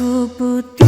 গোপত